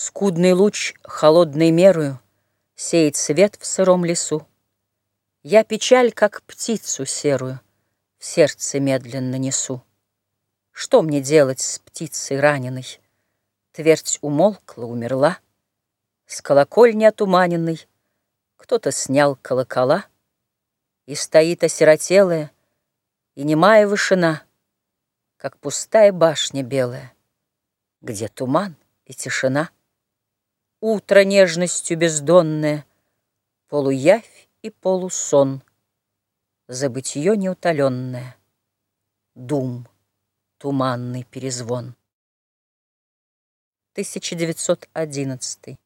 Скудный луч холодной мерою Сеет свет в сыром лесу. Я печаль, как птицу серую, В сердце медленно несу. Что мне делать с птицей раненой? Твердь умолкла, умерла. С колокольни отуманенной Кто-то снял колокола, И стоит осиротелая, И немая вышина, Как пустая башня белая, Где туман и тишина. Утро нежностью бездонное, Полуявь и полусон, Забытье неутоленное, Дум, туманный перезвон. 1911